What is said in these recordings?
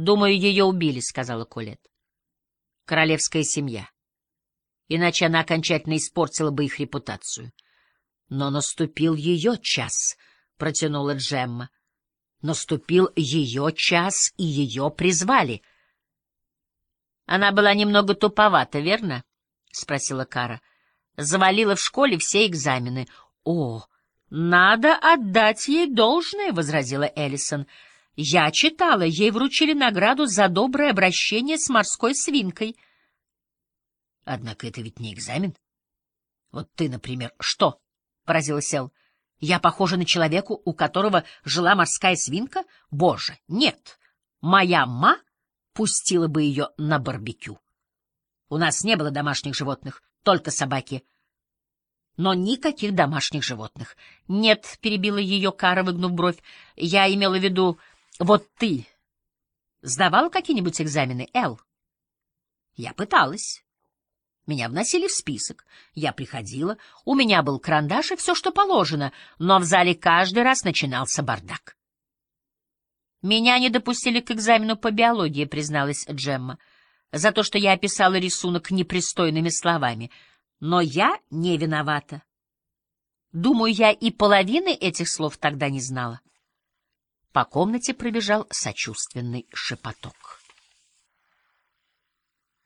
Думаю, ее убили, — сказала Колет. Королевская семья. Иначе она окончательно испортила бы их репутацию. Но наступил ее час, — протянула Джемма. Наступил ее час, и ее призвали. Она была немного туповата, верно? — спросила Кара. Завалила в школе все экзамены. — О, надо отдать ей должное, — возразила Эллисон. — Я читала, ей вручили награду за доброе обращение с морской свинкой. — Однако это ведь не экзамен. — Вот ты, например, что? — поразилась Эл. — Я похожа на человека, у которого жила морская свинка? Боже, нет! Моя ма пустила бы ее на барбекю. У нас не было домашних животных, только собаки — но никаких домашних животных. Нет, — перебила ее Кара, выгнув бровь, — я имела в виду, вот ты сдавала какие-нибудь экзамены, Эл? Я пыталась. Меня вносили в список. Я приходила, у меня был карандаш и все, что положено, но в зале каждый раз начинался бардак. Меня не допустили к экзамену по биологии, призналась Джемма, за то, что я описала рисунок непристойными словами — но я не виновата. Думаю, я и половины этих слов тогда не знала. По комнате пробежал сочувственный шепоток.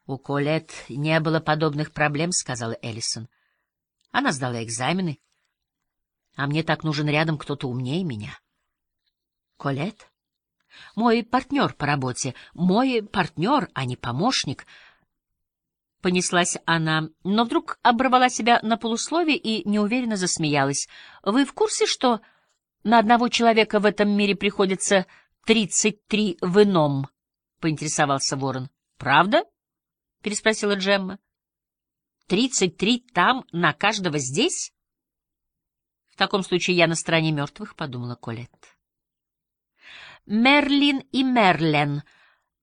У Колет не было подобных проблем, сказала Эллисон. Она сдала экзамены, а мне так нужен рядом кто-то умнее меня. Колет? Мой партнер по работе, мой партнер, а не помощник — Понеслась она, но вдруг оборвала себя на полуслове и неуверенно засмеялась. «Вы в курсе, что на одного человека в этом мире приходится тридцать три в ином?» — поинтересовался Ворон. «Правда?» — переспросила Джемма. «Тридцать три там на каждого здесь?» «В таком случае я на стороне мертвых», — подумала Колетт. Мерлин и Мерлен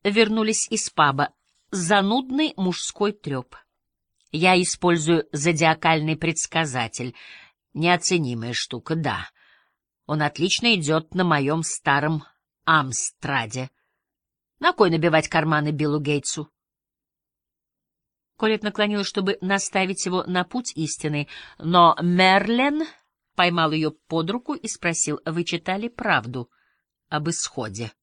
вернулись из паба занудный мужской треп. Я использую зодиакальный предсказатель. Неоценимая штука, да. Он отлично идет на моем старом Амстраде. На кой набивать карманы Биллу Гейтсу? Колет наклонилась, чтобы наставить его на путь истины, но Мерлен поймал ее под руку и спросил, «Вы читали правду об исходе?»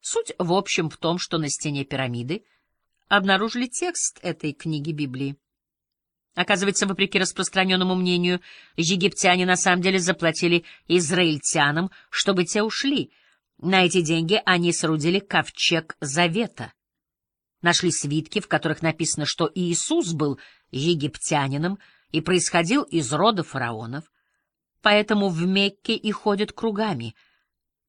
Суть, в общем, в том, что на стене пирамиды обнаружили текст этой книги Библии. Оказывается, вопреки распространенному мнению, египтяне на самом деле заплатили израильтянам, чтобы те ушли. На эти деньги они соорудили ковчег Завета. Нашли свитки, в которых написано, что Иисус был египтянином и происходил из рода фараонов. Поэтому в Мекке и ходят кругами —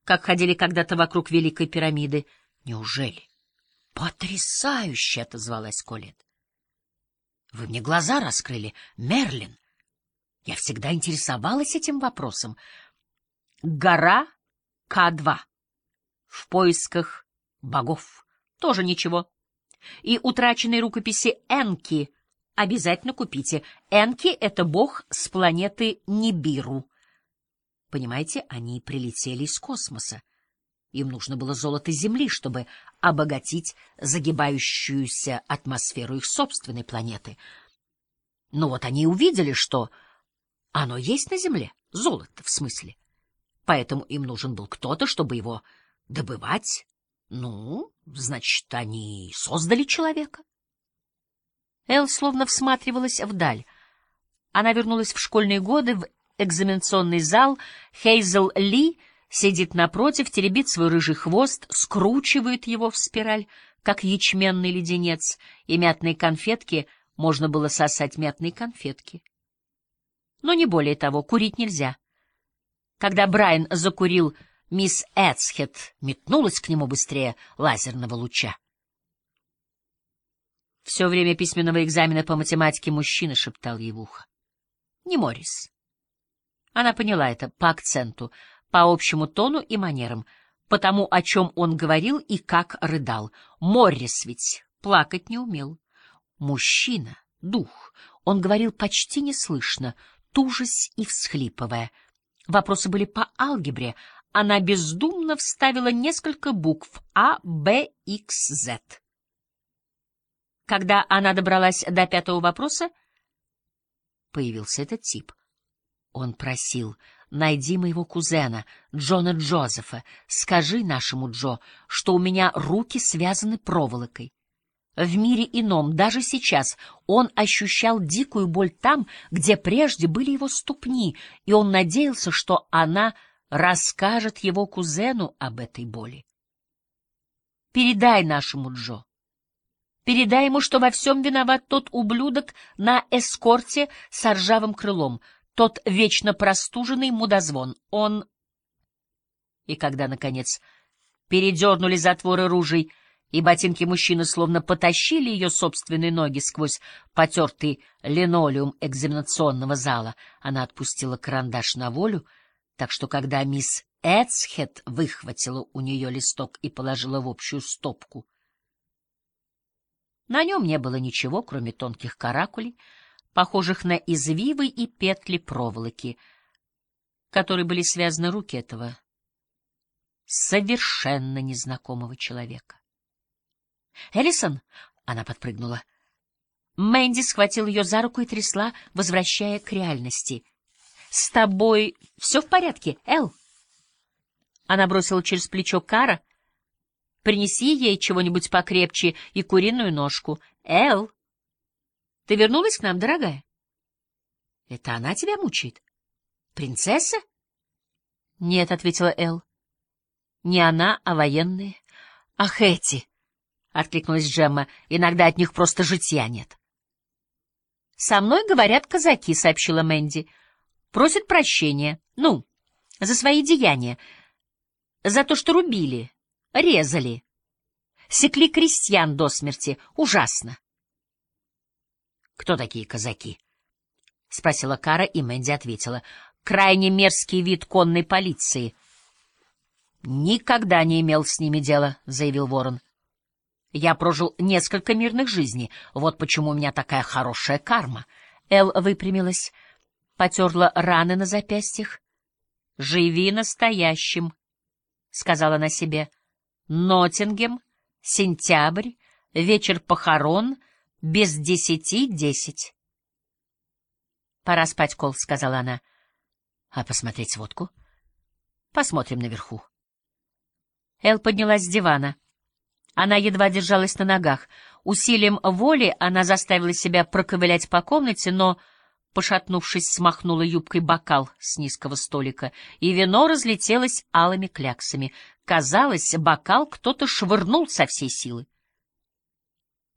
как ходили когда-то вокруг Великой пирамиды. Неужели? Потрясающе! — отозвалась Колет. Вы мне глаза раскрыли, Мерлин. Я всегда интересовалась этим вопросом. Гора К2. В поисках богов. Тоже ничего. И утраченные рукописи Энки обязательно купите. Энки — это бог с планеты Нибиру. Понимаете, они прилетели из космоса. Им нужно было золото Земли, чтобы обогатить загибающуюся атмосферу их собственной планеты. Но вот они увидели, что оно есть на Земле, золото в смысле. Поэтому им нужен был кто-то, чтобы его добывать. Ну, значит, они создали человека. Эл словно всматривалась вдаль. Она вернулась в школьные годы в экзаменационный зал, Хейзел Ли сидит напротив, теребит свой рыжий хвост, скручивает его в спираль, как ячменный леденец, и мятные конфетки можно было сосать мятные конфетки. Но не более того, курить нельзя. Когда Брайан закурил, мисс Эцхет метнулась к нему быстрее лазерного луча. Все время письменного экзамена по математике мужчина шептал ей в ухо. — Не Моррис. Она поняла это по акценту, по общему тону и манерам, по тому, о чем он говорил и как рыдал. Моррис ведь плакать не умел. Мужчина, дух, он говорил почти неслышно, тужась и всхлипывая. Вопросы были по алгебре, она бездумно вставила несколько букв А, Б, X, Z. Когда она добралась до пятого вопроса, появился этот тип. Он просил, найди моего кузена, Джона Джозефа, скажи нашему Джо, что у меня руки связаны проволокой. В мире ином, даже сейчас, он ощущал дикую боль там, где прежде были его ступни, и он надеялся, что она расскажет его кузену об этой боли. Передай нашему Джо. Передай ему, что во всем виноват тот ублюдок на эскорте с ржавым крылом, тот вечно простуженный мудозвон. Он... И когда, наконец, передернули затворы ружей, и ботинки мужчины словно потащили ее собственные ноги сквозь потертый линолеум экзаменационного зала, она отпустила карандаш на волю, так что когда мисс Эцхет выхватила у нее листок и положила в общую стопку, на нем не было ничего, кроме тонких каракулей, похожих на извивы и петли проволоки, которые были связаны руки этого совершенно незнакомого человека. «Эллисон!» — она подпрыгнула. Мэнди схватил ее за руку и трясла, возвращая к реальности. «С тобой все в порядке, Эл?» Она бросила через плечо Кара, Принеси ей чего-нибудь покрепче и куриную ножку. Эл, ты вернулась к нам, дорогая? Это она тебя мучает? Принцесса? Нет, — ответила Эл. Не она, а военные. Ах, эти! — откликнулась Джемма. Иногда от них просто житья нет. Со мной говорят казаки, — сообщила Мэнди. Просят прощения. Ну, за свои деяния. За то, что рубили резали, секли крестьян до смерти. Ужасно. — Кто такие казаки? — спросила Кара, и Мэнди ответила. — Крайне мерзкий вид конной полиции. — Никогда не имел с ними дела, — заявил Ворон. — Я прожил несколько мирных жизней. Вот почему у меня такая хорошая карма. Эл выпрямилась, потерла раны на запястьях. — Живи настоящим, — сказала она себе. Ноттингем, сентябрь, вечер похорон, без десяти десять. «Пора спать, Кол», — сказала она. «А посмотреть водку?» «Посмотрим наверху». Эл поднялась с дивана. Она едва держалась на ногах. Усилием воли она заставила себя проковылять по комнате, но пошатнувшись, смахнула юбкой бокал с низкого столика, и вино разлетелось алыми кляксами. Казалось, бокал кто-то швырнул со всей силы.